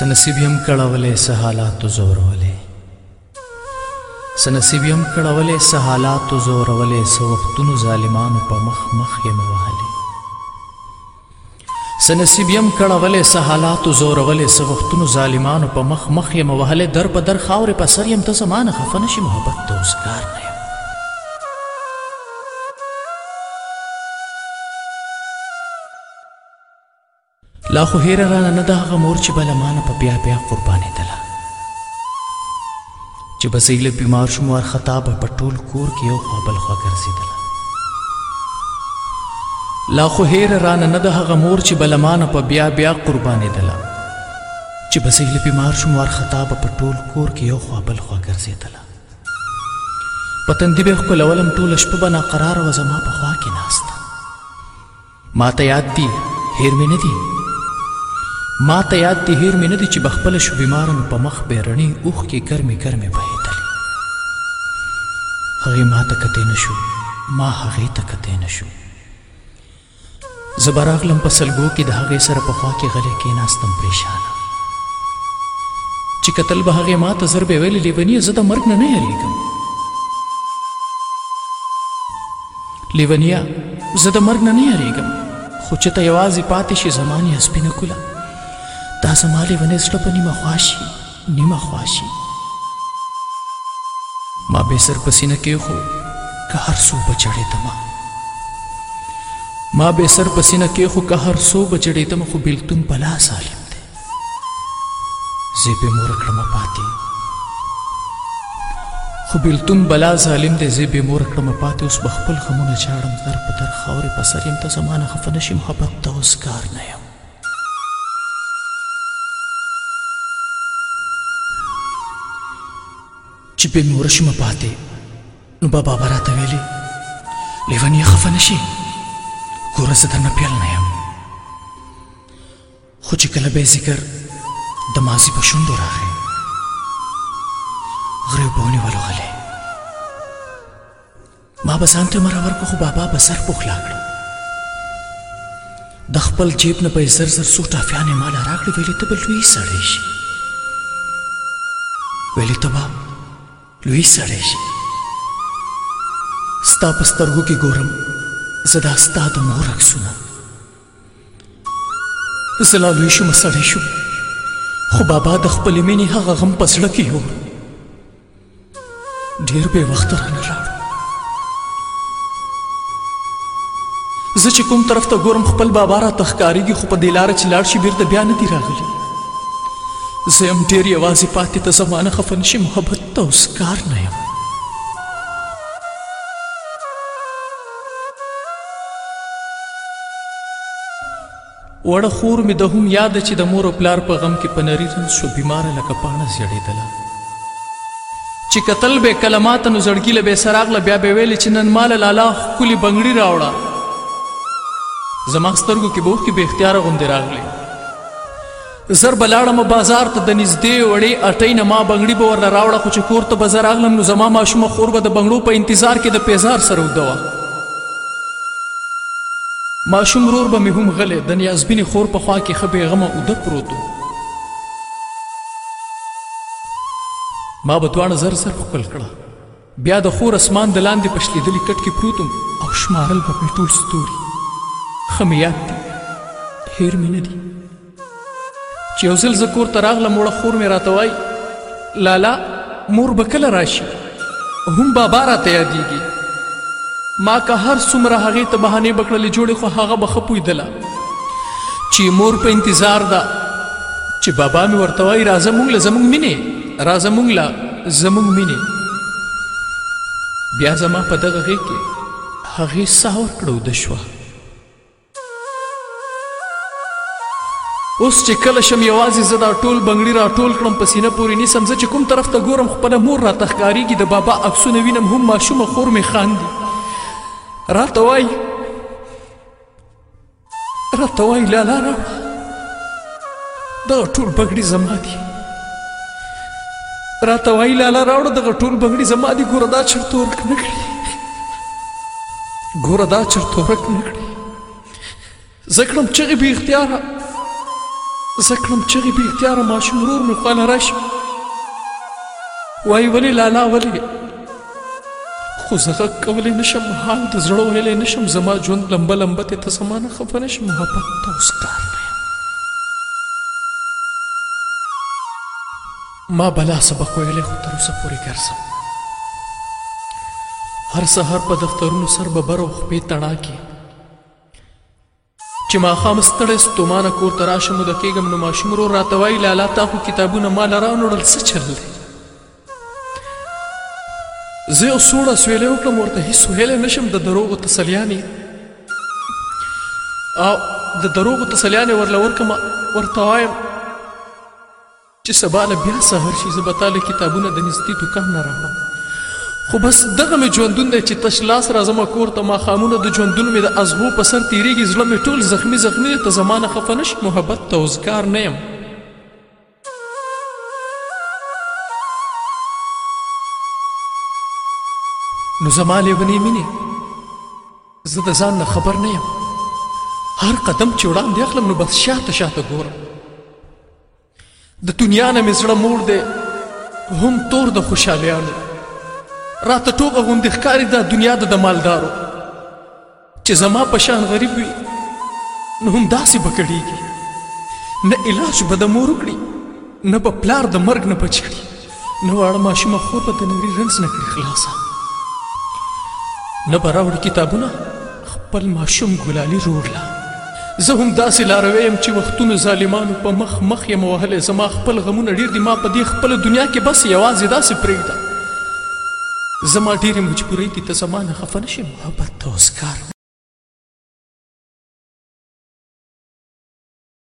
سنصیب یم کړولې سه حالات زورولې سنصیب یم کړولې سه حالات زورولې سه وختونو ظالمانو په مخ مخ یم وهلې سنصیب یم کړولې سه حالات زورولې سه وختونو ظالمانو په مخ مخ یم وهلې در په در خاورې په سر یم ته زمانه خفه نشي محبت ته اوس کار نه لا خو هیره رانه نه ده هغه مور چې به له مانه په بیا بیا قربانېدله چې به زه له بیمار شوم وارخطا به په ټول کور کې یو خوا بل خوا ګرځېدله لا خو هیره رانه نه ده هغه مور چې به له مانه په بیا بیا قربانېدله چې به زه له بیمار شوم وارخطا به په ټول کور کې یو خوا بل خوا ګرځېدله په تندي به ښکلولم ټوله شپه به ناقراره وه زما په خوا کې ناسته ما ته یاد دي هیر مې نه دي ما ته یاد دي هیر مې نه دي چې بخپل شو بیمار نو په مخ به رڼې اوښکې ګرمې ګرمې بهېدلې هغې ما ته کتې نه شو ما هغې ته کتې نه شو زه به راغلم په سلګو کې د هغې سره په خوا کې غلی کېناستم پریشانه چې کتل به هغې ما ته زر به ویلې لیونیه زه د مرګ نه نه یریږم لیونیه زه د مرګ نه نه یریږم خو چې ته یوازې پاتې شي زما نیه سپینه کوله دا زما لیونی زړه په نیمه خوا شي نیمه خوا شي ما به سر په سینه کېښو که هر څو بچړېدمه ما به سر په سینه کېښو که هر څو بچړېدمه خو بېلتون بلا ظالم زۀ بۀ مور کړمه پاتې خو بېلتون بلا ظالم دی زۀ بۀ مور کړمه پاتې اوس به خپل غمونه ژاړم در په در خاورې په سر يم ته زما نه خفه نۀ شې محبت ته اوس کار نۀ يم چې بې مې ورشم پاتې نو بابا به راته ویلې لیونیه خفه نه شي ګوره زه درنه پیل نه یم خو چې کله به ذکر د ماضي په شونډو راغی غریو به ونیولو غلی ما به ځان ته مره ورکړو خو بابا به سر پوخلا کړو د خپل جیب نه به یې زر زر څو ټافیانې ماله راکړې ویلې ته به لوی سړی شي ویلې ته به لوی سړی شي ستا په سترګو کې ګورم زه دا ستا د مور عکسونه زه لا لوی شوم سړی شوم خو بابا د خپلې مینې هغه غم په زړه کې یوړ ډېر بې وخته رانه راړو زه چې کوم طرف ته ګورم خپل بابا را تخکاریږي خو په دې لار چې لاړ شي بیرته بیا نه دی راغلی زه هم ډیر یوازې پاتې ته زمانه خفه نشي محبت ته اوس کار نه یم وړه خور مې د هم یاد چې د مور او پلار په غم کې په نری رنځ شو بیماره لکه پاڼه زیړېدله چې کتل به کله ماته نو زړګي له به سراغله بیا به ویل چې نن مال لالا خولي بنگړي راوړه زما سترګو کې بوخ کې به اختیار غوندې راغلي زر به لاړم بازار ته د نږدې وړې اټۍ نه ما بنګړي به ورله راوړه خو چې کور ته به زه راغلم نو زما ماشومه خور به د بنګړو په انتظار کې د پیزار سره اوده وه ماشوم ورور به مې هم غلی د نیازبینې خور په خوا کې ښه بېغمه اوده پروت ما به دواړه زر زر ښکل کړه بیا د خور اسمان د لاندې په شلیدلي کټ کې پروت وم او شمارل به مې ټول ستوري ښه مې یاد دي هیر مې نه دي چې یو ځل زه کور ته راغلم وړه خور مې راته وایي لالا مور به کله راشي هم بابا راته یادېږي ما که هر څومره هغې ته بهانې بکړلې جوړې خو هغه به ښه پوهېدله چې مور په انتظار ده چې بابا مې ورته وایي راځه موږ له زموږ مینې راځه مونږ لا زمونږ مینې بیا زما په دغه غېږ کې هغې ساه ورکړه اوده شوه اوس چې کله شم یوازې زه دا ټول بنګړي راټول کړم په سینه پورې نیسم زه چې کوم طرف ته ګورم خپله مور راته ښکارېږي د بابا عکسونه وینم هم ماشومه خور مې خاندي راته وایي راته وایي لالا راوړه دغه ټول بګړي زما دي راته وایي لالا راوړه دغه ټول بګړي زما دي ګوره دا چرته ورک نه کړي ګوره دا چرته ورک نه کړي زه کړم چغې بې اختیاره زه کړم چغې بې اختیاره ماشوم ورور مې خواله راشي وایي ولې لالا ولې خو زه غږ کولی نه شم حال د زړه ویلی نه شم زما ژوند لمبه لمبه دی ته زما نه خفه نه شې محبت ته اوس کار نه یم ما بلا سبق ویلی خو تر اوسه پورې ګرځم هر سهار په دفترونو سر ببر او خپې تڼاکې چې ماښام ستړی ستومانه کور ته راشم موده کېږم نو ماشوم ورور راته وایي لالا تا خو کتابونه ما له رانوړل څه چل دی زه یو سوړه سویلی وکړم ورته هیڅ ویلی نه شم د دروغو تسلیانې او د دروغو تسلیانې ورله ورکړم ورته وایم چې سبا له بیا سهار شي زه به تا له کتابونه د نږدې دوکان نه راوړم خو بس دغه مې ژوندون دی چې تش لاس راځم کور ته ماښامونه د ژوندون مې د ازغو په سر تیریږي زړه مې ټول زخمی زخمی دی ته زما نه خفه نه شي محبت ته اوزګار نه یم نو زما لیونی مینه زه د ځان نه خبر نه یم هر قدم چې وړاندې اخلم نو بس شاته شاته ګورم د دنیا نه مې زړه مور دی هم تور د خوشحالیانو راته ټوبه غوندې ښکاري دا دنیا د د مالدارو چې زما په شان غریب وي نو هم داسې به کړیږي نه علاج به د مور وکړي نه به پلار د مرګ نه بچ کړي نه واړه ماشومه خور به د نړي رنځ نه کړي خلاصه نه به راوړي کتابونه خپل ماشوم ګلالي روړ له زه هم داسې لاروی یم چې وختونو ظالمانو په مخ مخ یم وهلی زما خپل غمونه ډېر دي ما په دې خپله دنیا کې بس یوازې داسې پرېږده زما ډېرې مجبورۍ دي ته زما نه خفه نه شې محبت ته اوس کار